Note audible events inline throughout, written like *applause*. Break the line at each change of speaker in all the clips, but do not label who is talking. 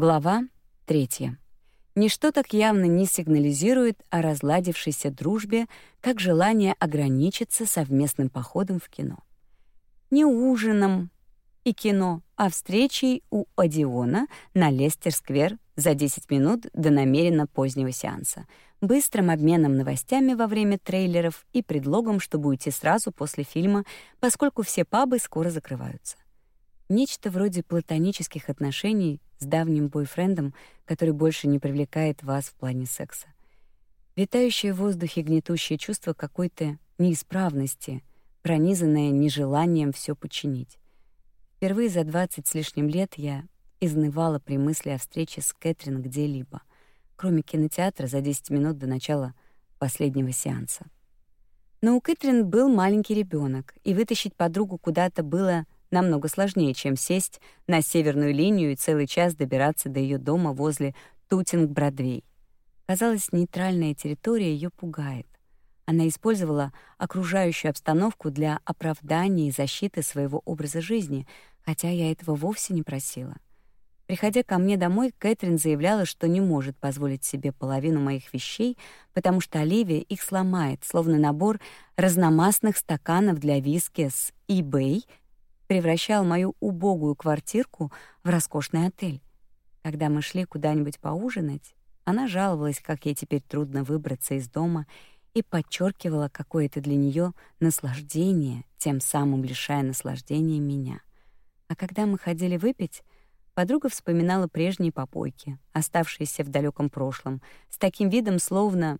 Глава третья. Ничто так явно не сигнализирует о разладившейся дружбе, как желание ограничиться совместным походом в кино. Не ужином и кино, а встречей у Одиона на Лестер-сквер за 10 минут до намеренно позднего сеанса, быстрым обменом новостями во время трейлеров и предлогом, чтобы уйти сразу после фильма, поскольку все пабы скоро закрываются. Нечто вроде платонических отношений с давним бойфрендом, который больше не привлекает вас в плане секса. Витающее в воздухе гнетущее чувство какой-то неисправности, пронизанное нежеланием все починить. Впервые за двадцать с лишним лет я изнывала при мысли о встрече с Кэтрин где-либо, кроме кинотеатра за 10 минут до начала последнего сеанса. Но у Кэтрин был маленький ребенок, и вытащить подругу куда-то было намного сложнее, чем сесть на северную линию и целый час добираться до ее дома возле Тутинг-Бродвей. Казалось, нейтральная территория ее пугает. Она использовала окружающую обстановку для оправдания и защиты своего образа жизни, хотя я этого вовсе не просила. Приходя ко мне домой, Кэтрин заявляла, что не может позволить себе половину моих вещей, потому что Оливия их сломает, словно набор разномастных стаканов для виски с eBay превращал мою убогую квартирку в роскошный отель. Когда мы шли куда-нибудь поужинать, она жаловалась, как ей теперь трудно выбраться из дома, и подчеркивала, какое это для нее наслаждение, тем самым лишая наслаждения меня. А когда мы ходили выпить, подруга вспоминала прежние попойки, оставшиеся в далеком прошлом, с таким видом, словно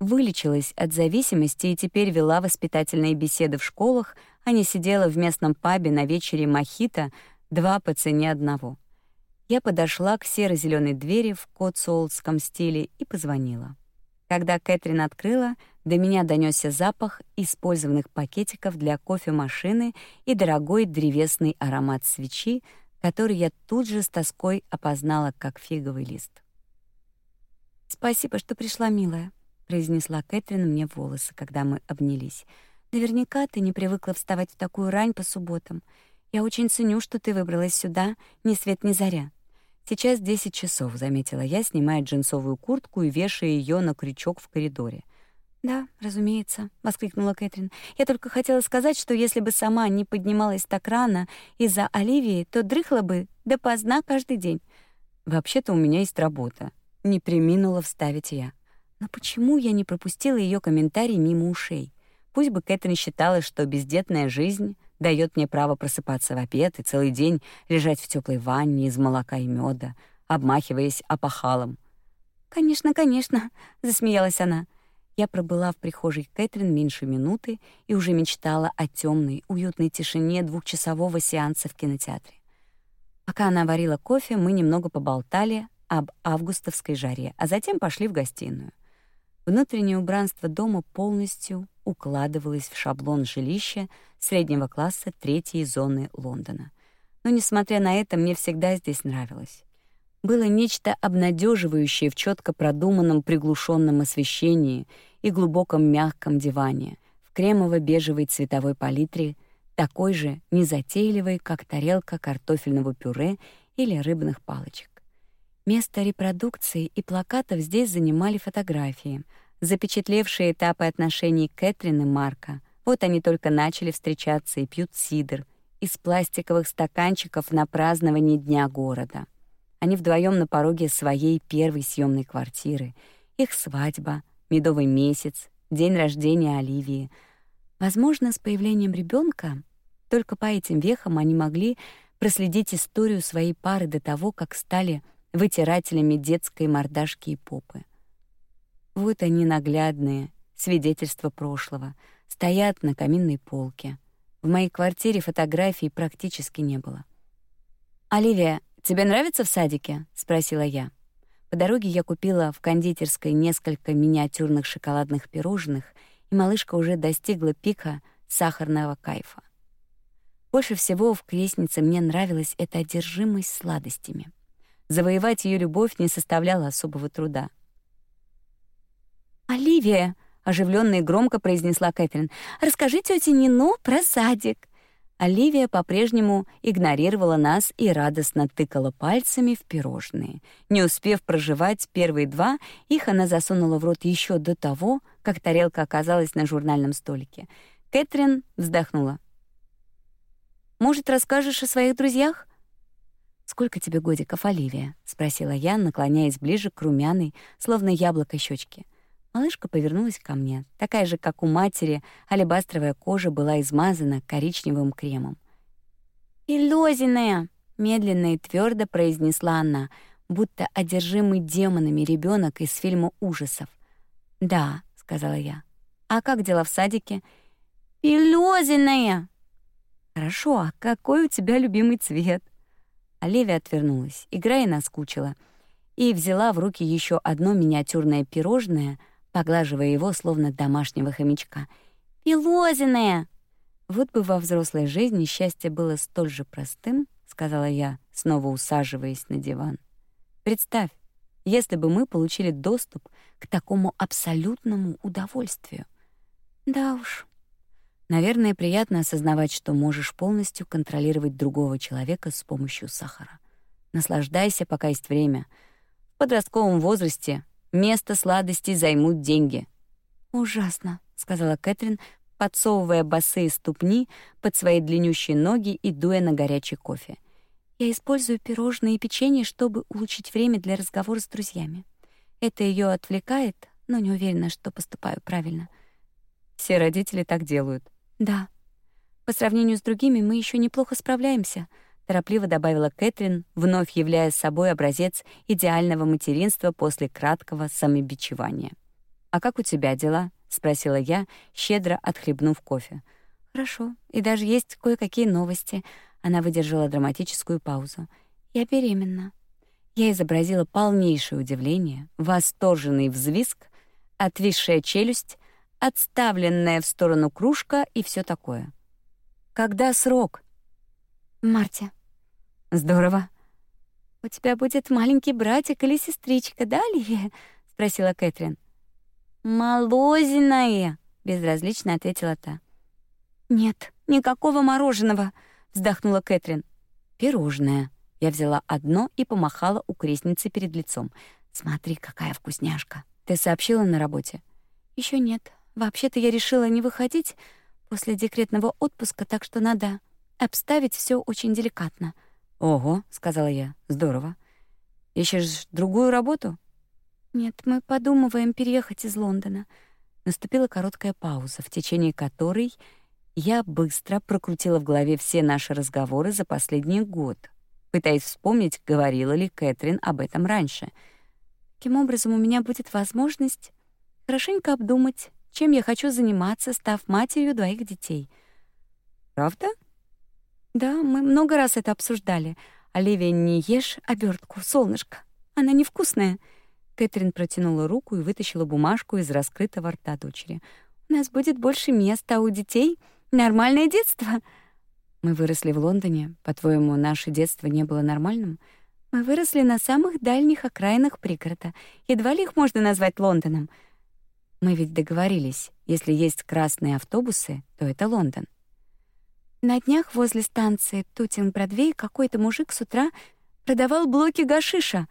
вылечилась от зависимости и теперь вела воспитательные беседы в школах, а не сидела в местном пабе на вечере мохито, два по цене одного. Я подошла к серо зеленой двери в котсуолтском стиле и позвонила. Когда Кэтрин открыла, до меня донесся запах использованных пакетиков для кофемашины и дорогой древесный аромат свечи, который я тут же с тоской опознала как фиговый лист. «Спасибо, что пришла, милая», произнесла Кэтрин мне волосы, когда мы обнялись. Наверняка ты не привыкла вставать в такую рань по субботам. Я очень ценю, что ты выбралась сюда, ни свет ни заря. Сейчас десять часов, заметила я, снимая джинсовую куртку и вешая ее на крючок в коридоре. Да, разумеется, воскликнула Кэтрин. Я только хотела сказать, что если бы сама не поднималась так рано из-за Оливии, то дрыхла бы допоздна каждый день. Вообще-то у меня есть работа. Не преминула вставить я. Но почему я не пропустила ее комментарий мимо ушей? Пусть бы Кэтрин считала, что бездетная жизнь дает мне право просыпаться в обед и целый день лежать в теплой ванне из молока и меда, обмахиваясь опахалом. «Конечно, конечно», — засмеялась она. Я пробыла в прихожей Кэтрин меньше минуты и уже мечтала о темной, уютной тишине двухчасового сеанса в кинотеатре. Пока она варила кофе, мы немного поболтали об августовской жаре, а затем пошли в гостиную. Внутреннее убранство дома полностью укладывалось в шаблон жилища среднего класса третьей зоны Лондона. Но несмотря на это, мне всегда здесь нравилось. Было нечто обнадеживающее в четко продуманном приглушенном освещении и глубоком мягком диване, в кремово-бежевой цветовой палитре, такой же незатейливой, как тарелка картофельного пюре или рыбных палочек. Место репродукции и плакатов здесь занимали фотографии, запечатлевшие этапы отношений Кэтрин и Марка. Вот они только начали встречаться и пьют сидр из пластиковых стаканчиков на празднование Дня города. Они вдвоем на пороге своей первой съемной квартиры. Их свадьба, медовый месяц, день рождения Оливии. Возможно, с появлением ребенка только по этим вехам они могли проследить историю своей пары до того, как стали вытирателями детской мордашки и попы. Вот они наглядные, свидетельства прошлого, стоят на каминной полке. В моей квартире фотографий практически не было. «Оливия, тебе нравится в садике?» — спросила я. По дороге я купила в кондитерской несколько миниатюрных шоколадных пирожных, и малышка уже достигла пика сахарного кайфа. Больше всего в крестнице мне нравилась эта одержимость сладостями — Завоевать ее любовь не составляло особого труда. «Оливия!» — оживленно и громко произнесла Кэтрин. «Расскажи тете Нино про садик». Оливия по-прежнему игнорировала нас и радостно тыкала пальцами в пирожные. Не успев проживать первые два, их она засунула в рот еще до того, как тарелка оказалась на журнальном столике. Кэтрин вздохнула. «Может, расскажешь о своих друзьях?» «Сколько тебе годиков, Оливия?» — спросила я, наклоняясь ближе к румяной, словно яблоко щечке. Малышка повернулась ко мне, такая же, как у матери, алебастровая кожа была измазана коричневым кремом. «Илёзиная!» — медленно и твердо произнесла она, будто одержимый демонами ребенок из фильма ужасов. «Да», — сказала я. «А как дела в садике?» «Илёзиная!» «Хорошо, а какой у тебя любимый цвет?» Оливия отвернулась, игра и наскучила, и взяла в руки еще одно миниатюрное пирожное — поглаживая его, словно домашнего хомячка. «Пилозиная!» «Вот бы во взрослой жизни счастье было столь же простым», — сказала я, снова усаживаясь на диван. «Представь, если бы мы получили доступ к такому абсолютному удовольствию». «Да уж». Наверное, приятно осознавать, что можешь полностью контролировать другого человека с помощью сахара. Наслаждайся, пока есть время. В подростковом возрасте Место сладостей займут деньги. Ужасно, сказала Кэтрин, подсовывая босые ступни под свои длиннющие ноги и дуя на горячий кофе. Я использую пирожные и печенье, чтобы улучшить время для разговора с друзьями. Это ее отвлекает, но не уверена, что поступаю правильно. Все родители так делают. Да. По сравнению с другими мы еще неплохо справляемся — торопливо добавила Кэтрин, вновь являя собой образец идеального материнства после краткого самобичевания. «А как у тебя дела?» — спросила я, щедро отхлебнув кофе. «Хорошо, и даже есть кое-какие новости». Она выдержала драматическую паузу. «Я беременна». Я изобразила полнейшее удивление, восторженный взвизг, отвисшая челюсть, отставленная в сторону кружка и все такое. «Когда срок?» «В марте», Здорово. У тебя будет маленький братик или сестричка, да, Оливия? *laughs* спросила Кэтрин. Молозиное, безразлично ответила та. Нет, никакого мороженого, вздохнула Кэтрин. Пирожное. Я взяла одно и помахала у крестницы перед лицом. Смотри, какая вкусняшка. Ты сообщила на работе? Еще нет. Вообще-то я решила не выходить после декретного отпуска, так что надо обставить все очень деликатно. «Ого», — сказала я, — «здорово. Ищешь другую работу?» «Нет, мы подумываем переехать из Лондона». Наступила короткая пауза, в течение которой я быстро прокрутила в голове все наши разговоры за последний год, пытаясь вспомнить, говорила ли Кэтрин об этом раньше. Таким образом, у меня будет возможность хорошенько обдумать, чем я хочу заниматься, став матерью двоих детей. «Правда?» Да, мы много раз это обсуждали. Оливия, не ешь обертку, солнышко. Она невкусная. Кэтрин протянула руку и вытащила бумажку из раскрытого рта дочери. У нас будет больше места, а у детей нормальное детство. Мы выросли в Лондоне. По-твоему, наше детство не было нормальным? Мы выросли на самых дальних окраинах пригорода. Едва ли их можно назвать Лондоном. Мы ведь договорились, если есть красные автобусы, то это Лондон. На днях возле станции Тутинг-Бродвей какой-то мужик с утра продавал блоки гашиша.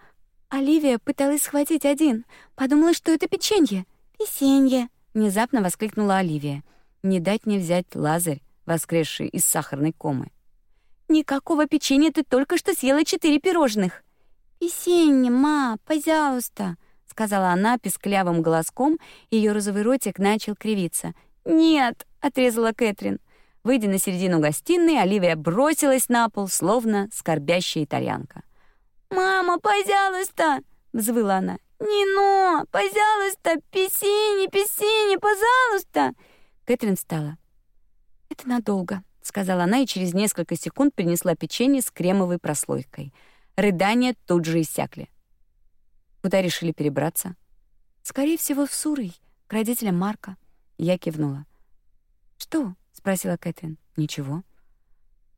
Оливия пыталась схватить один, подумала, что это печенье. «Песенье!» — внезапно воскликнула Оливия. «Не дать не взять Лазарь, воскресший из сахарной комы». «Никакого печенья ты только что съела четыре пирожных». «Песенье, ма, пожалуйста», — сказала она писклявым голоском, и её розовый ротик начал кривиться. «Нет», — отрезала Кэтрин. Выйдя на середину гостиной, Оливия бросилась на пол, словно скорбящая итальянка. «Мама, пожалуйста!» — взвыла она. «Нино, пожалуйста, песини, песини, пожалуйста!» Кэтрин встала. «Это надолго», — сказала она и через несколько секунд принесла печенье с кремовой прослойкой. Рыдания тут же иссякли. «Куда решили перебраться?» «Скорее всего, в Сурой, к родителям Марка». Я кивнула. «Что?» спросила Кэтрин. Ничего.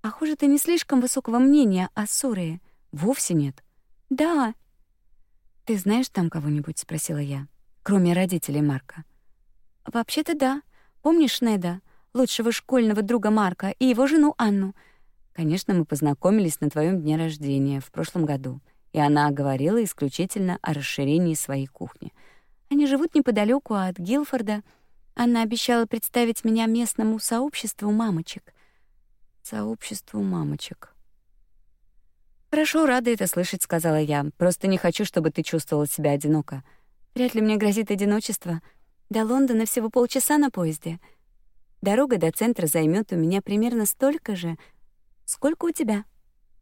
Похоже, ты не слишком высокого мнения о Сурее. Вовсе нет. Да. Ты знаешь там кого-нибудь, спросила я, кроме родителей Марка. Вообще-то да. Помнишь Неда? лучшего школьного друга Марка, и его жену Анну. Конечно, мы познакомились на твоем дне рождения в прошлом году, и она говорила исключительно о расширении своей кухни. Они живут неподалеку от Гилфорда. Анна обещала представить меня местному сообществу мамочек. Сообществу мамочек. Хорошо, рада это слышать, сказала я. Просто не хочу, чтобы ты чувствовала себя одиноко. Вряд ли мне грозит одиночество. До Лондона всего полчаса на поезде. Дорога до центра займет у меня примерно столько же, сколько у тебя.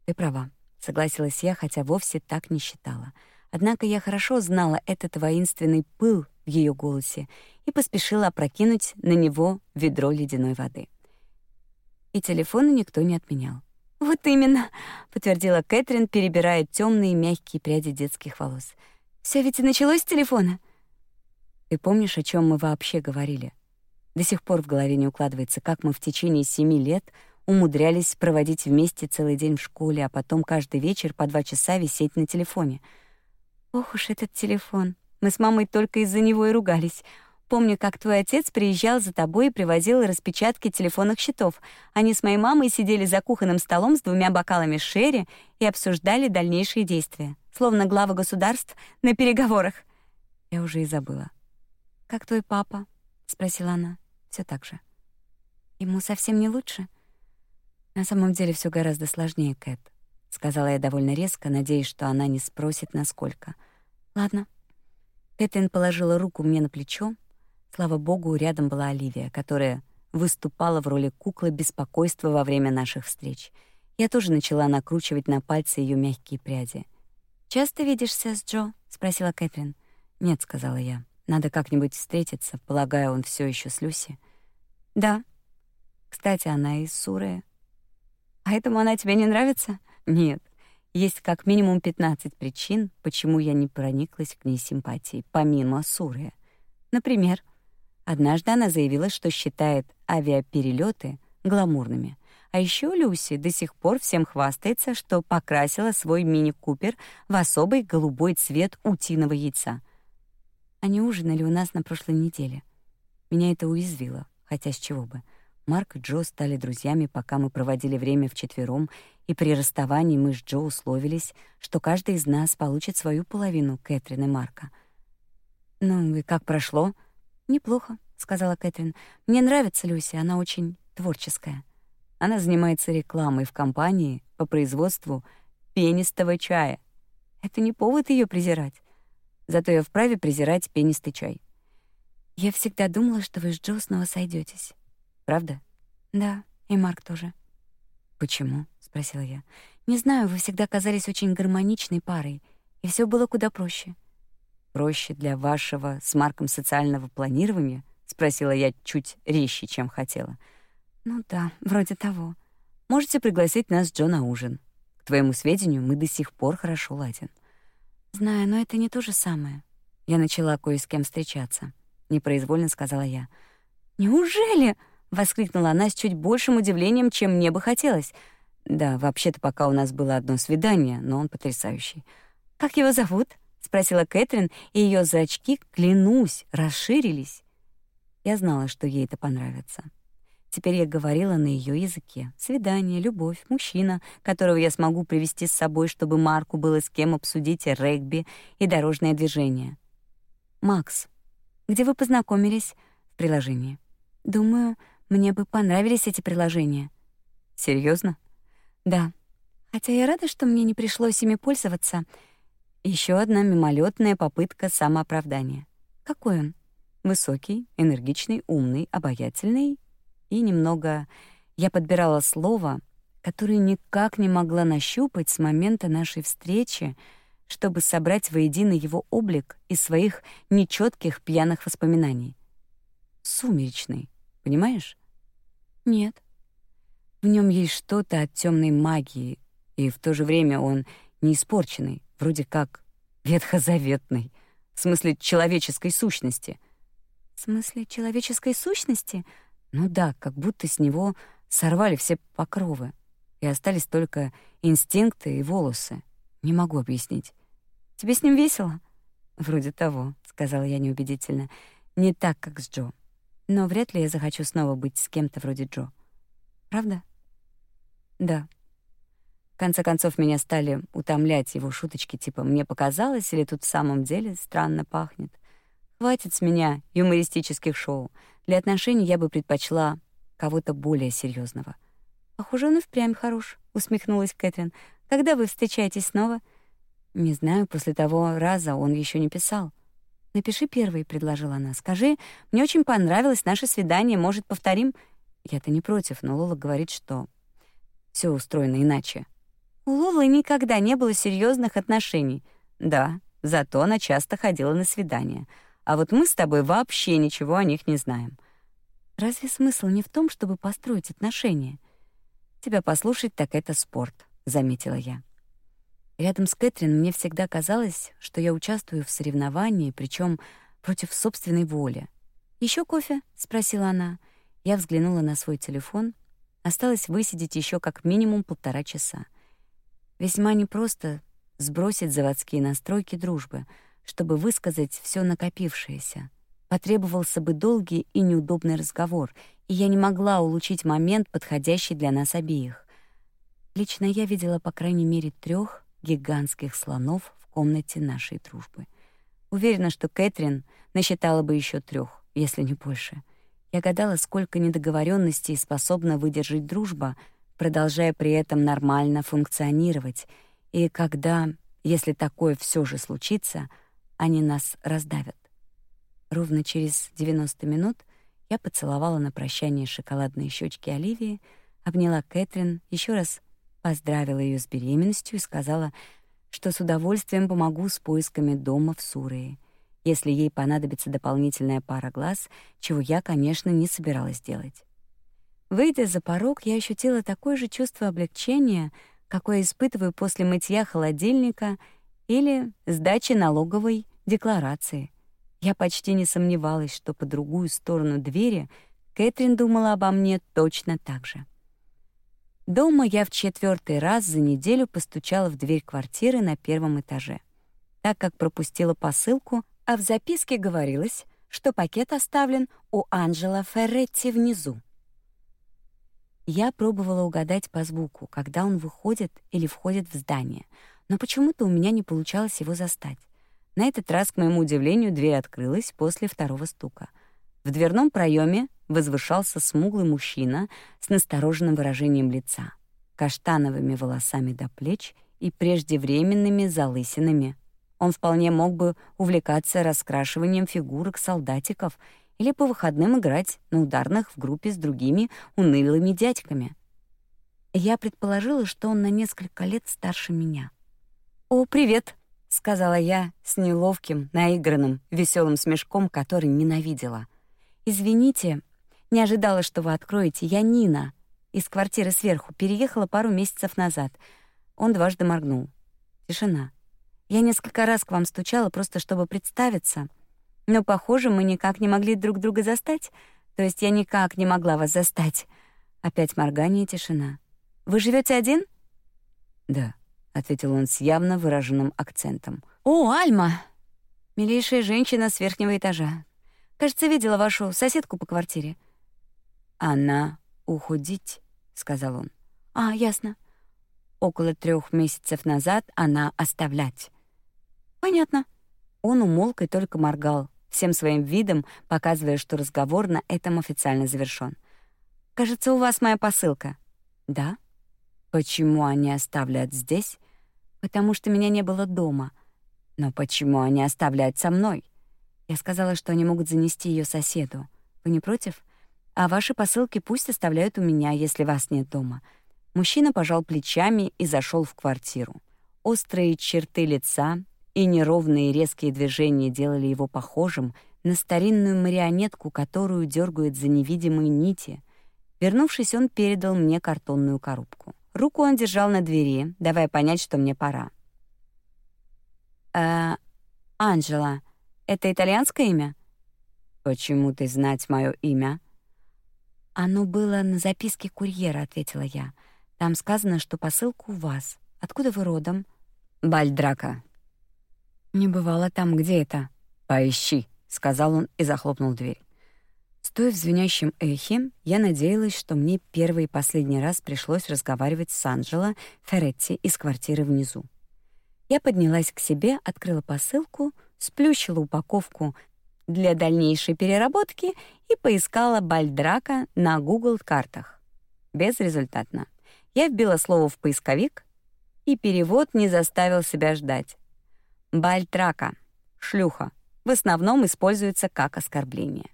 Ты права, согласилась я, хотя вовсе так не считала. Однако я хорошо знала этот воинственный пыл в ее голосе и поспешила опрокинуть на него ведро ледяной воды. И телефона никто не отменял. Вот именно, подтвердила Кэтрин, перебирая темные мягкие пряди детских волос. Все ведь и началось с телефона. Ты помнишь, о чем мы вообще говорили? До сих пор в голове не укладывается, как мы в течение семи лет умудрялись проводить вместе целый день в школе, а потом каждый вечер по два часа висеть на телефоне. Ох уж этот телефон. Мы с мамой только из-за него и ругались. Помню, как твой отец приезжал за тобой и привозил распечатки телефонных счетов. Они с моей мамой сидели за кухонным столом с двумя бокалами шерри и обсуждали дальнейшие действия, словно главы государств на переговорах. Я уже и забыла. «Как твой папа?» — спросила она все так же. Ему совсем не лучше. На самом деле все гораздо сложнее, Кэт, сказала я довольно резко, надеясь, что она не спросит насколько. Ладно. Кэтлин положила руку мне на плечо. Слава богу, рядом была Оливия, которая выступала в роли куклы беспокойства во время наших встреч. Я тоже начала накручивать на пальцы ее мягкие пряди. «Часто видишься с Джо?» — спросила Кэтрин. «Нет», — сказала я. Надо как-нибудь встретиться. Полагаю, он все еще с Люси. Да. Кстати, она из Суры. А этому она тебе не нравится? Нет. Есть как минимум 15 причин, почему я не прониклась к ней симпатией, помимо Суры. Например, однажды она заявила, что считает авиаперелеты гламурными. А еще Люси до сих пор всем хвастается, что покрасила свой мини-купер в особый голубой цвет утиного яйца — они ужинали у нас на прошлой неделе. Меня это уязвило, хотя с чего бы. Марк и Джо стали друзьями, пока мы проводили время вчетвером, и при расставании мы с Джо условились, что каждый из нас получит свою половину Кэтрин и Марка. «Ну и как прошло?» «Неплохо», — сказала Кэтрин. «Мне нравится Люси, она очень творческая. Она занимается рекламой в компании по производству пенистого чая. Это не повод ее презирать. Зато я вправе презирать пенистый чай. Я всегда думала, что вы с Джо снова сойдетесь. Правда? Да, и Марк тоже. Почему? спросила я. Не знаю, вы всегда казались очень гармоничной парой, и все было куда проще. Проще для вашего с Марком социального планирования? спросила я чуть резче, чем хотела. Ну да, вроде того. Можете пригласить нас с Джо на ужин. К твоему сведению, мы до сих пор хорошо ладим. Знаю, но это не то же самое. Я начала кое с кем встречаться, непроизвольно сказала я. Неужели? Воскликнула она с чуть большим удивлением, чем мне бы хотелось. Да, вообще-то пока у нас было одно свидание, но он потрясающий. Как его зовут? спросила Кэтрин, и ее зрачки, клянусь, расширились. Я знала, что ей это понравится. Теперь я говорила на ее языке. Свидание, любовь, мужчина, которого я смогу привести с собой, чтобы Марку было с кем обсудить регби и дорожное движение. Макс, где вы познакомились? В приложении. Думаю, мне бы понравились эти приложения. Серьезно? Да. Хотя я рада, что мне не пришлось ими пользоваться. Еще одна мимолетная попытка самооправдания. Какой он? Высокий, энергичный, умный, обаятельный и немного... Я подбирала слово, которое никак не могла нащупать с момента нашей встречи, чтобы собрать воедино его облик из своих нечетких пьяных воспоминаний. Сумеречный, понимаешь? Нет. В нем есть что-то от темной магии, и в то же время он не испорченный, вроде как ветхозаветный, в смысле человеческой сущности. В смысле человеческой сущности? Ну да, как будто с него сорвали все покровы, и остались только инстинкты и волосы. Не могу объяснить. Тебе с ним весело? Вроде того, сказала я неубедительно. Не так, как с Джо. Но вряд ли я захочу снова быть с кем-то вроде Джо. Правда? Да. В конце концов, меня стали утомлять его шуточки типа «мне показалось» или «тут в самом деле странно пахнет». Хватит с меня юмористических шоу. Для отношений я бы предпочла кого-то более серьезного. Похоже, он и впрямь хорош, усмехнулась Кэтрин. Когда вы встречаетесь снова? Не знаю, после того раза он еще не писал. Напиши первый, предложила она. Скажи, мне очень понравилось наше свидание, может, повторим? Я-то не против, но Лола говорит, что все устроено иначе. У Лолы никогда не было серьезных отношений. Да, зато она часто ходила на свидания. А вот мы с тобой вообще ничего о них не знаем. Разве смысл не в том, чтобы построить отношения? Тебя послушать, так это спорт, заметила я. Рядом с Кэтрин мне всегда казалось, что я участвую в соревновании, причем против собственной воли. Еще кофе?» — спросила она. Я взглянула на свой телефон. Осталось высидеть еще как минимум полтора часа. Весьма непросто сбросить заводские настройки дружбы, чтобы высказать все накопившееся. Потребовался бы долгий и неудобный разговор, и я не могла улучшить момент, подходящий для нас обеих. Лично я видела по крайней мере трех гигантских слонов в комнате нашей дружбы. Уверена, что Кэтрин насчитала бы еще трех, если не больше. Я гадала, сколько недоговоренностей способна выдержать дружба, продолжая при этом нормально функционировать, и когда, если такое все же случится, они нас раздавят. Ровно через 90 минут я поцеловала на прощание шоколадные щечки Оливии, обняла Кэтрин, еще раз поздравила ее с беременностью и сказала, что с удовольствием помогу с поисками дома в Сурее, если ей понадобится дополнительная пара глаз, чего я, конечно, не собиралась делать. Выйдя за порог, я ощутила такое же чувство облегчения, какое испытываю после мытья холодильника или сдачи налоговой декларации — я почти не сомневалась, что по другую сторону двери Кэтрин думала обо мне точно так же. Дома я в четвертый раз за неделю постучала в дверь квартиры на первом этаже, так как пропустила посылку, а в записке говорилось, что пакет оставлен у Анджела Ферретти внизу. Я пробовала угадать по звуку, когда он выходит или входит в здание, но почему-то у меня не получалось его застать. На этот раз, к моему удивлению, дверь открылась после второго стука. В дверном проеме возвышался смуглый мужчина с настороженным выражением лица, каштановыми волосами до плеч и преждевременными залысинами. Он вполне мог бы увлекаться раскрашиванием фигурок солдатиков или по выходным играть на ударных в группе с другими унылыми дядьками. Я предположила, что он на несколько лет старше меня. «О, привет!» сказала я с неловким, наигранным, веселым смешком, который ненавидела. Извините, не ожидала, что вы откроете. Я Нина из квартиры сверху, переехала пару месяцев назад. Он дважды моргнул. Тишина. Я несколько раз к вам стучала просто чтобы представиться, но, похоже, мы никак не могли друг друга застать. То есть я никак не могла вас застать. Опять моргание, тишина. Вы живете один? Да. — ответил он с явно выраженным акцентом. «О, Альма! Милейшая женщина с верхнего этажа. Кажется, видела вашу соседку по квартире». «Она уходить», — сказал он. «А, ясно. Около трех месяцев назад она оставлять». «Понятно». Он умолк и только моргал, всем своим видом показывая, что разговор на этом официально завершён. «Кажется, у вас моя посылка». «Да?» Почему они оставляют здесь? Потому что меня не было дома. Но почему они оставляют со мной? Я сказала, что они могут занести ее соседу. Вы не против? А ваши посылки пусть оставляют у меня, если вас нет дома. Мужчина пожал плечами и зашел в квартиру. Острые черты лица и неровные резкие движения делали его похожим на старинную марионетку, которую дергают за невидимые нити. Вернувшись, он передал мне картонную коробку. Руку он держал на двери, давая понять, что мне пора. «Э, Анжела, это итальянское имя?» «Почему ты знать мое имя?» «Оно было на записке курьера», — ответила я. «Там сказано, что посылка у вас. Откуда вы родом?» «Бальдрака». «Не бывало там, где это?» «Поищи», — сказал он и захлопнул дверь. Стоя в звенящем эхе, я надеялась, что мне первый и последний раз пришлось разговаривать с Анджело Ферретти из квартиры внизу. Я поднялась к себе, открыла посылку, сплющила упаковку для дальнейшей переработки и поискала Бальдрака на Google картах. Безрезультатно. Я вбила слово в поисковик, и перевод не заставил себя ждать. Бальтрака, шлюха, в основном используется как оскорбление.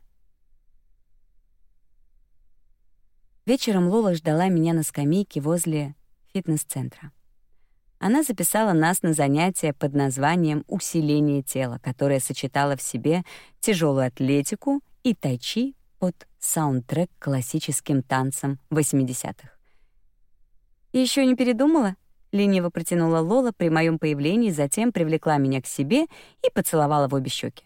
Вечером Лола ждала меня на скамейке возле фитнес-центра. Она записала нас на занятие под названием «Усиление тела», которое сочетало в себе тяжелую атлетику и тайчи под саундтрек классическим танцам 80-х. Еще не передумала?» — лениво протянула Лола при моем появлении, затем привлекла меня к себе и поцеловала в обе щеки.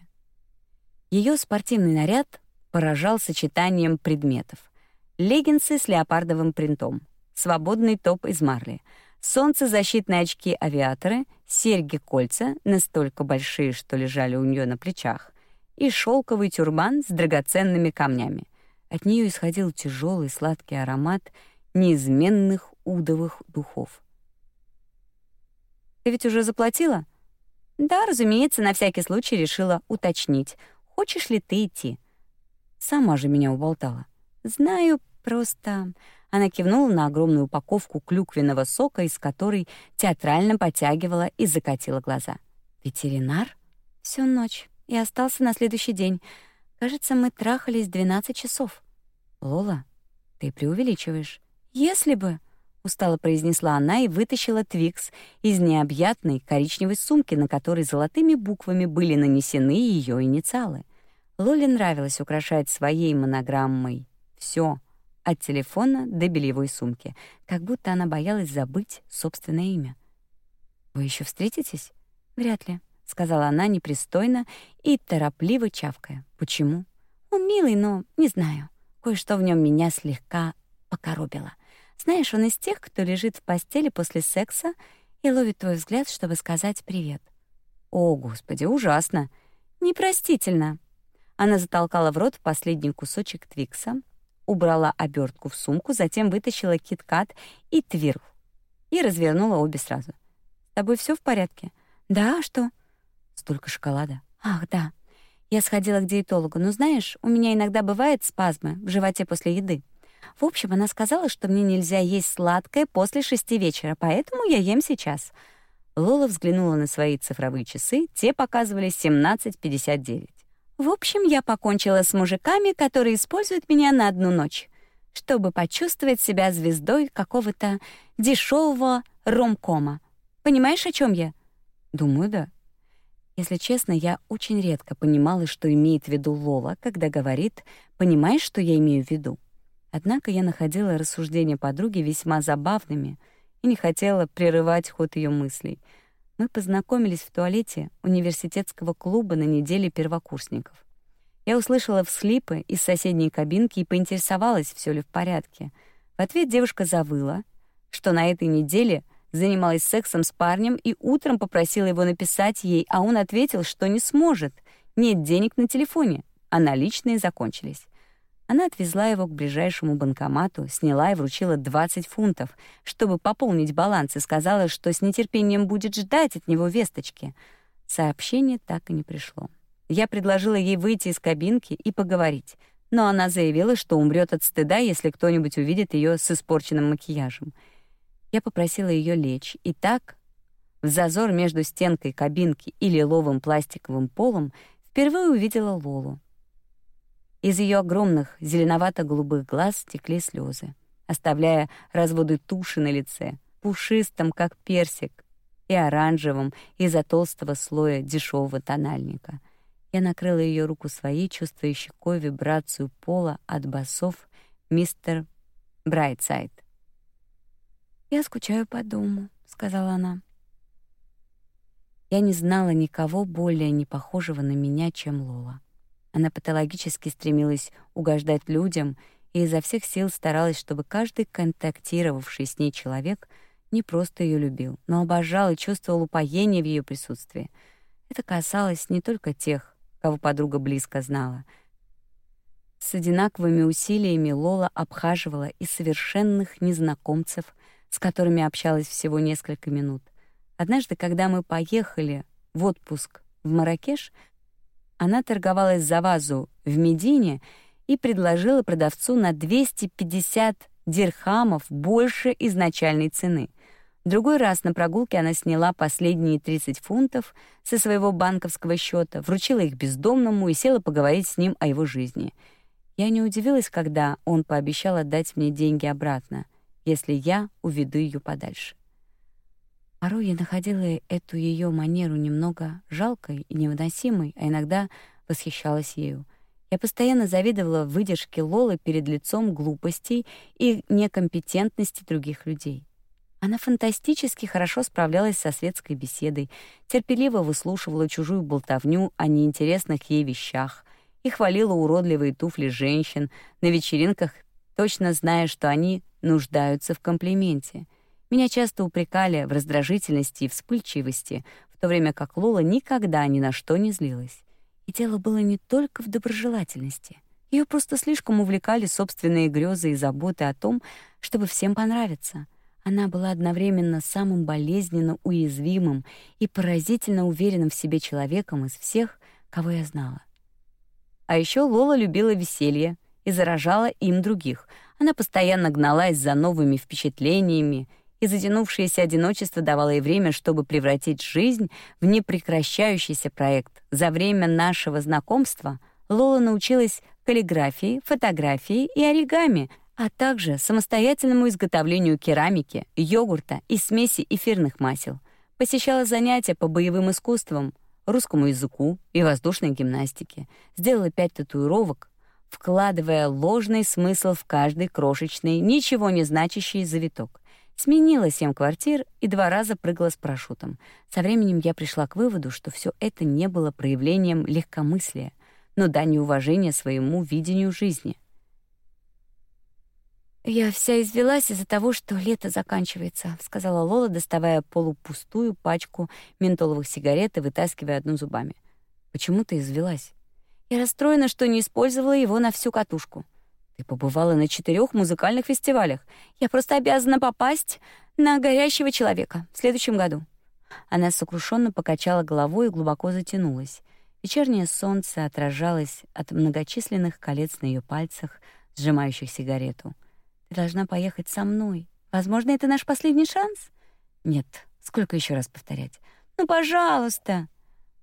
Ее спортивный наряд поражал сочетанием предметов — леггинсы с леопардовым принтом, свободный топ из марли, солнцезащитные очки-авиаторы, серьги-кольца, настолько большие, что лежали у нее на плечах, и шелковый тюрбан с драгоценными камнями. От нее исходил тяжелый сладкий аромат неизменных удовых духов. «Ты ведь уже заплатила?» «Да, разумеется, на всякий случай решила уточнить. Хочешь ли ты идти?» Сама же меня уболтала. «Знаю, просто...» Она кивнула на огромную упаковку клюквенного сока, из которой театрально потягивала и закатила глаза. «Ветеринар?» Всю ночь. И остался на следующий день. Кажется, мы трахались 12 часов. «Лола, ты преувеличиваешь. Если бы...» — устало произнесла она и вытащила Твикс из необъятной коричневой сумки, на которой золотыми буквами были нанесены ее инициалы. Лоле нравилось украшать своей монограммой все, от телефона до бельевой сумки, как будто она боялась забыть собственное имя. «Вы еще встретитесь?» «Вряд ли», — сказала она непристойно и торопливо чавкая. «Почему?» «Он милый, но не знаю. Кое-что в нем меня слегка покоробило. Знаешь, он из тех, кто лежит в постели после секса и ловит твой взгляд, чтобы сказать привет». «О, Господи, ужасно! Непростительно!» Она затолкала в рот последний кусочек Твикса, убрала обертку в сумку, затем вытащила киткат и твирл и развернула обе сразу. «С тобой все в порядке?» «Да, а что?» «Столько шоколада». «Ах, да. Я сходила к диетологу, но знаешь, у меня иногда бывает спазмы в животе после еды. В общем, она сказала, что мне нельзя есть сладкое после шести вечера, поэтому я ем сейчас». Лола взглянула на свои цифровые часы, те показывали 17:59. В общем, я покончила с мужиками, которые используют меня на одну ночь, чтобы почувствовать себя звездой какого-то дешевого ромкома. Понимаешь, о чем я? Думаю, да. Если честно, я очень редко понимала, что имеет в виду Лола, когда говорит «понимаешь, что я имею в виду?». Однако я находила рассуждения подруги весьма забавными и не хотела прерывать ход ее мыслей — мы познакомились в туалете университетского клуба на неделе первокурсников. Я услышала всхлипы из соседней кабинки и поинтересовалась, все ли в порядке. В ответ девушка завыла, что на этой неделе занималась сексом с парнем и утром попросила его написать ей, а он ответил, что не сможет. Нет денег на телефоне, а наличные закончились. Она отвезла его к ближайшему банкомату, сняла и вручила 20 фунтов, чтобы пополнить баланс, и сказала, что с нетерпением будет ждать от него весточки. Сообщение так и не пришло. Я предложила ей выйти из кабинки и поговорить, но она заявила, что умрет от стыда, если кто-нибудь увидит ее с испорченным макияжем. Я попросила ее лечь, и так, в зазор между стенкой кабинки и лиловым пластиковым полом, впервые увидела Лолу. Из ее огромных зеленовато-голубых глаз текли слезы, оставляя разводы туши на лице, пушистым, как персик, и оранжевым из-за толстого слоя дешевого тональника. Я накрыла ее руку своей, чувствуя щекой вибрацию пола от басов «Мистер Брайтсайд». «Я скучаю по дому», — сказала она. Я не знала никого более не похожего на меня, чем Лола. Она патологически стремилась угождать людям и изо всех сил старалась, чтобы каждый контактировавший с ней человек не просто ее любил, но обожал и чувствовал упоение в ее присутствии. Это касалось не только тех, кого подруга близко знала. С одинаковыми усилиями Лола обхаживала и совершенных незнакомцев, с которыми общалась всего несколько минут. Однажды, когда мы поехали в отпуск в Маракеш, она торговалась за вазу в Медине и предложила продавцу на 250 дирхамов больше изначальной цены. Другой раз на прогулке она сняла последние 30 фунтов со своего банковского счета, вручила их бездомному и села поговорить с ним о его жизни. Я не удивилась, когда он пообещал отдать мне деньги обратно, если я уведу ее подальше. Порой я находила эту ее манеру немного жалкой и невыносимой, а иногда восхищалась ею. Я постоянно завидовала выдержке Лолы перед лицом глупостей и некомпетентности других людей. Она фантастически хорошо справлялась со светской беседой, терпеливо выслушивала чужую болтовню о неинтересных ей вещах и хвалила уродливые туфли женщин на вечеринках, точно зная, что они нуждаются в комплименте — меня часто упрекали в раздражительности и вспыльчивости, в то время как Лола никогда ни на что не злилась. И дело было не только в доброжелательности. Ее просто слишком увлекали собственные грезы и заботы о том, чтобы всем понравиться. Она была одновременно самым болезненно уязвимым и поразительно уверенным в себе человеком из всех, кого я знала. А еще Лола любила веселье и заражала им других. Она постоянно гналась за новыми впечатлениями и затянувшееся одиночество давало ей время, чтобы превратить жизнь в непрекращающийся проект. За время нашего знакомства Лола научилась каллиграфии, фотографии и оригами, а также самостоятельному изготовлению керамики, йогурта и смеси эфирных масел. Посещала занятия по боевым искусствам, русскому языку и воздушной гимнастике. Сделала пять татуировок, вкладывая ложный смысл в каждый крошечный, ничего не значащий завиток. Сменила семь квартир и два раза прыгала с парашютом. Со временем я пришла к выводу, что все это не было проявлением легкомыслия, но дань уважения своему видению жизни. «Я вся извелась из-за того, что лето заканчивается», — сказала Лола, доставая полупустую пачку ментоловых сигарет и вытаскивая одну зубами. «Почему ты извелась?» «Я расстроена, что не использовала его на всю катушку». Ты побывала на четырех музыкальных фестивалях. Я просто обязана попасть на горящего человека в следующем году. Она сокрушенно покачала головой и глубоко затянулась. Вечернее солнце отражалось от многочисленных колец на ее пальцах, сжимающих сигарету. Ты должна поехать со мной. Возможно, это наш последний шанс? Нет. Сколько еще раз повторять? Ну, пожалуйста.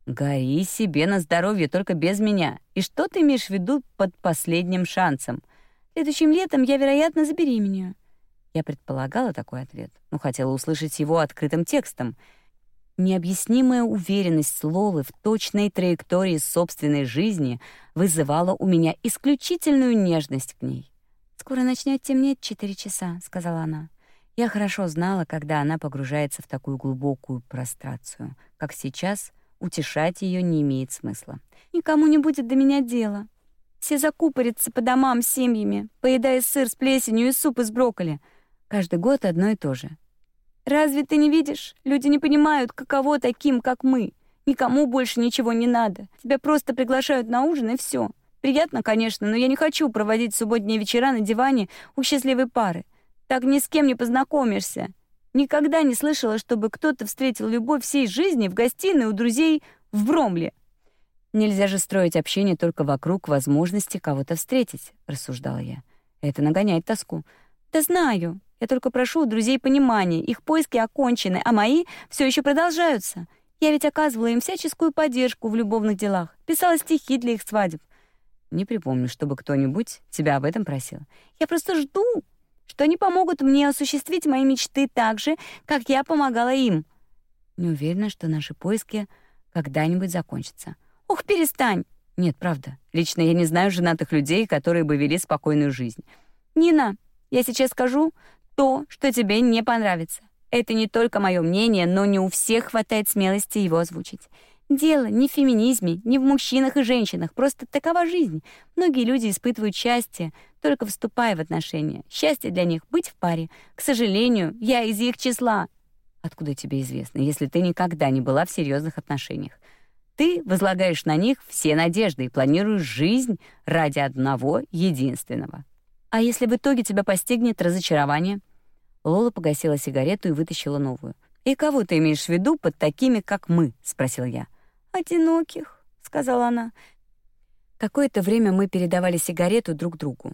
Гори себе на здоровье, только без меня. И что ты имеешь в виду под последним шансом? Следующим летом я, вероятно, забеременею. Я предполагала такой ответ, но хотела услышать его открытым текстом. Необъяснимая уверенность Лолы в точной траектории собственной жизни вызывала у меня исключительную нежность к ней. «Скоро начнет темнеть четыре часа», — сказала она. Я хорошо знала, когда она погружается в такую глубокую прострацию. Как сейчас, утешать ее не имеет смысла. «Никому не будет до меня дела. Все закупорятся по домам семьями, поедая сыр с плесенью и суп из брокколи. Каждый год одно и то же. Разве ты не видишь? Люди не понимают, каково таким, как мы. Никому больше ничего не надо. Тебя просто приглашают на ужин и все. Приятно, конечно, но я не хочу проводить субботние вечера на диване у счастливой пары. Так ни с кем не познакомишься. Никогда не слышала, чтобы кто-то встретил любовь всей жизни в гостиной у друзей в Бромле. Нельзя же строить общение только вокруг возможности кого-то встретить, рассуждала я. Это нагоняет тоску. Да знаю. Я только прошу у друзей понимания. Их поиски окончены, а мои все еще продолжаются. Я ведь оказывала им всяческую поддержку в любовных делах, писала стихи для их свадеб. Не припомню, чтобы кто-нибудь тебя об этом просил. Я просто жду, что они помогут мне осуществить мои мечты так же, как я помогала им. Не уверена, что наши поиски когда-нибудь закончатся. Ох, перестань. Нет, правда. Лично я не знаю женатых людей, которые бы вели спокойную жизнь. Нина, я сейчас скажу то, что тебе не понравится. Это не только мое мнение, но не у всех хватает смелости его озвучить. Дело не в феминизме, не в мужчинах и женщинах, просто такова жизнь. Многие люди испытывают счастье, только вступая в отношения. Счастье для них — быть в паре. К сожалению, я из их числа. Откуда тебе известно, если ты никогда не была в серьезных отношениях? Ты возлагаешь на них все надежды и планируешь жизнь ради одного единственного. А если в итоге тебя постигнет разочарование? Лола погасила сигарету и вытащила новую. «И кого ты имеешь в виду под такими, как мы?» — спросил я. «Одиноких», — сказала она. Какое-то время мы передавали сигарету друг другу.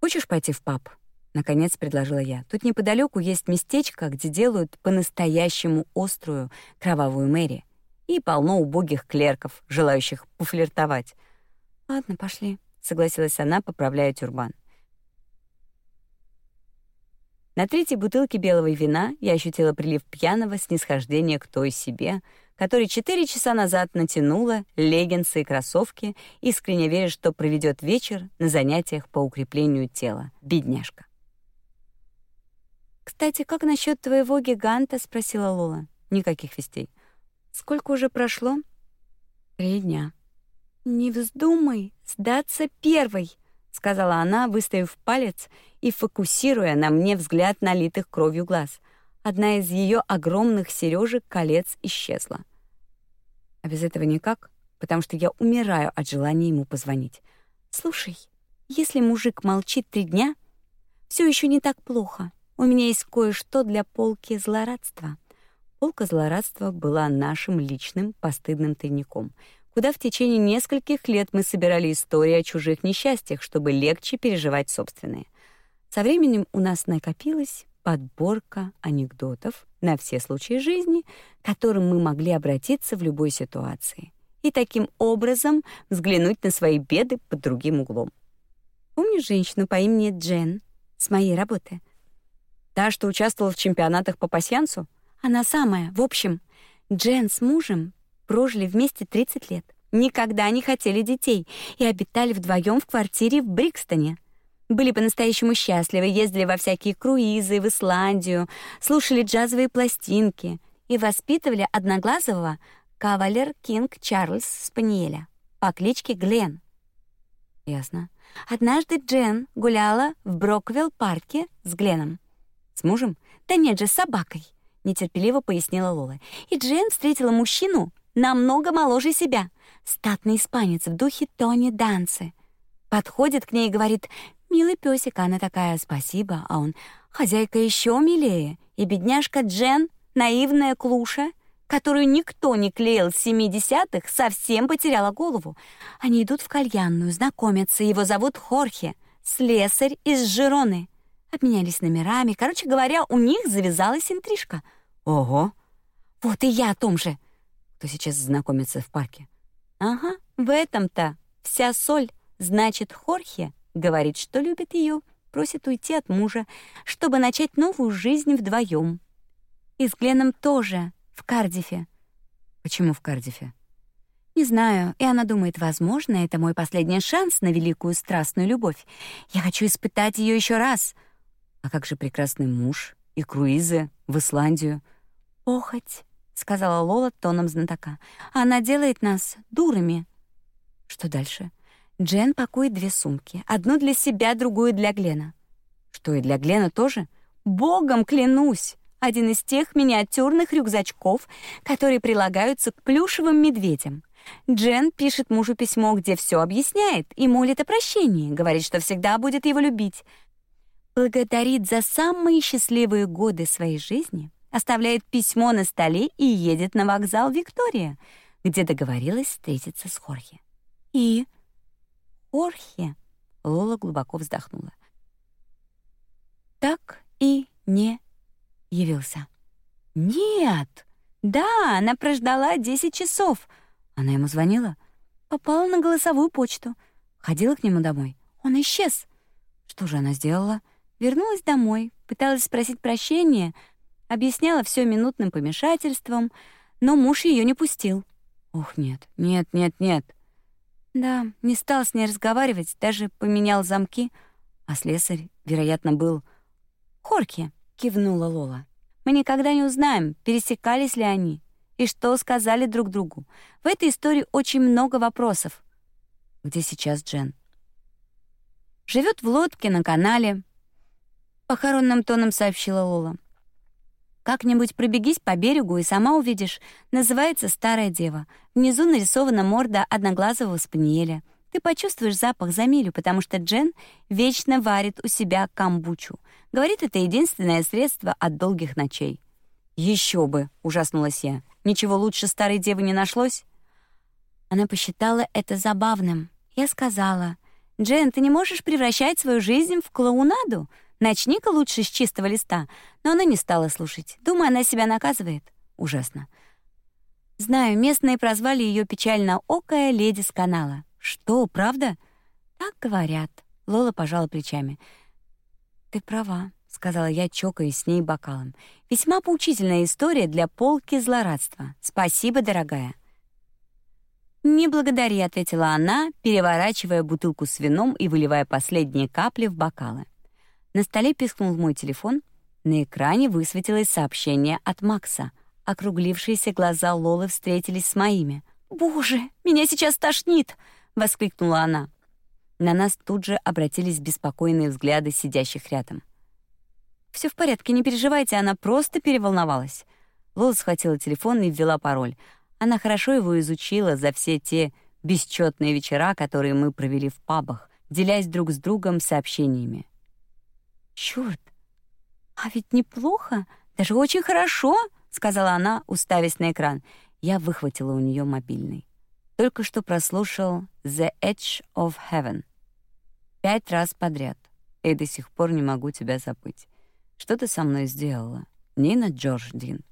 «Хочешь пойти в паб?» — наконец предложила я. «Тут неподалеку есть местечко, где делают по-настоящему острую кровавую Мэри. И полно убогих клерков, желающих пофлиртовать». «Ладно, пошли», — согласилась она, поправляя тюрбан. На третьей бутылке белого вина я ощутила прилив пьяного снисхождения к той себе, который четыре часа назад натянула леггинсы и кроссовки, искренне веря, что проведет вечер на занятиях по укреплению тела. Бедняжка. «Кстати, как насчет твоего гиганта?» — спросила Лола. «Никаких вестей». «Сколько уже прошло?» «Три дня». «Не вздумай сдаться первой», — сказала она, выставив палец и фокусируя на мне взгляд налитых кровью глаз. Одна из ее огромных сережек колец исчезла. А без этого никак, потому что я умираю от желания ему позвонить. «Слушай, если мужик молчит три дня, все еще не так плохо. У меня есть кое-что для полки злорадства». Полка злорадства была нашим личным постыдным тайником — куда в течение нескольких лет мы собирали истории о чужих несчастьях, чтобы легче переживать собственные. Со временем у нас накопилась подборка анекдотов на все случаи жизни, к которым мы могли обратиться в любой ситуации, и таким образом взглянуть на свои беды под другим углом. Помнишь женщину по имени Джен с моей работы? Та, что участвовала в чемпионатах по пасьянсу? Она самая. В общем, Джен с мужем прожили вместе 30 лет, никогда не хотели детей и обитали вдвоем в квартире в Брикстоне. Были по-настоящему счастливы, ездили во всякие круизы в Исландию, слушали джазовые пластинки и воспитывали одноглазого кавалер Кинг Чарльз Спаниеля по кличке Глен. Ясно. Однажды Джен гуляла в Броквилл-парке с Гленом. С мужем? Да нет же, с собакой, нетерпеливо пояснила Лола. И Джен встретила мужчину, намного моложе себя. Статный испанец в духе Тони Данцы. Подходит к ней и говорит «Милый песик», она такая «Спасибо», а он «Хозяйка еще милее». И бедняжка Джен, наивная клуша, которую никто не клеил с семидесятых, совсем потеряла голову. Они идут в кальянную, знакомятся, его зовут Хорхе, слесарь из Жироны. Обменялись номерами, короче говоря, у них завязалась интрижка. Ого! Вот и я о том же кто сейчас знакомится в парке. Ага, в этом-то вся соль. Значит, Хорхе говорит, что любит ее, просит уйти от мужа, чтобы начать новую жизнь вдвоем. И с Гленом тоже, в Кардифе. Почему в Кардифе? Не знаю, и она думает, возможно, это мой последний шанс на великую страстную любовь. Я хочу испытать ее еще раз. А как же прекрасный муж и круизы в Исландию? Похоть сказала Лола тоном знатока. Она делает нас дурами. Что дальше? Джен пакует две сумки, одну для себя, другую для Глена. Что и для Глена тоже? Богом клянусь, один из тех миниатюрных рюкзачков, которые прилагаются к плюшевым медведям. Джен пишет мужу письмо, где все объясняет и молит о прощении, говорит, что всегда будет его любить. Благодарит за самые счастливые годы своей жизни оставляет письмо на столе и едет на вокзал Виктория, где договорилась встретиться с Хорхе. И Хорхе Лола глубоко вздохнула. Так и не явился. Нет. Да, она прождала 10 часов. Она ему звонила, попала на голосовую почту, ходила к нему домой. Он исчез. Что же она сделала? Вернулась домой, пыталась спросить прощения, Объясняла все минутным помешательством, но муж ее не пустил. Ох, нет, нет, нет, нет. Да, не стал с ней разговаривать, даже поменял замки, а слесарь, вероятно, был Хорки, кивнула Лола. Мы никогда не узнаем, пересекались ли они и что сказали друг другу. В этой истории очень много вопросов. Где сейчас Джен? Живет в лодке на канале, похоронным тоном сообщила Лола. Как-нибудь пробегись по берегу и сама увидишь. Называется «Старая дева». Внизу нарисована морда одноглазого спаниеля. Ты почувствуешь запах за милю, потому что Джен вечно варит у себя камбучу. Говорит, это единственное средство от долгих ночей. Еще бы, ужаснулась я. Ничего лучше старой девы не нашлось. Она посчитала это забавным. Я сказала: "Джен, ты не можешь превращать свою жизнь в клоунаду. Начни-ка лучше с чистого листа". Но она не стала слушать. Думаю, она себя наказывает. Ужасно. Знаю, местные прозвали ее печально окая леди с канала. Что, правда? Так говорят. Лола пожала плечами. Ты права, сказала я, чокаясь с ней бокалом. Весьма поучительная история для полки злорадства. Спасибо, дорогая. «Не благодари», — ответила она, переворачивая бутылку с вином и выливая последние капли в бокалы. На столе пискнул мой телефон. На экране высветилось сообщение от Макса. Округлившиеся глаза Лолы встретились с моими. «Боже, меня сейчас тошнит!» — воскликнула она. На нас тут же обратились беспокойные взгляды сидящих рядом. Все в порядке, не переживайте, она просто переволновалась. Лола схватила телефон и ввела пароль. Она хорошо его изучила за все те бесчетные вечера, которые мы провели в пабах, делясь друг с другом сообщениями. Чёрт! А ведь неплохо, даже очень хорошо, сказала она, уставясь на экран. Я выхватила у нее мобильный. Только что прослушал The Edge of Heaven. Пять раз подряд. И до сих пор не могу тебя забыть. Что ты со мной сделала? Нина Джордин.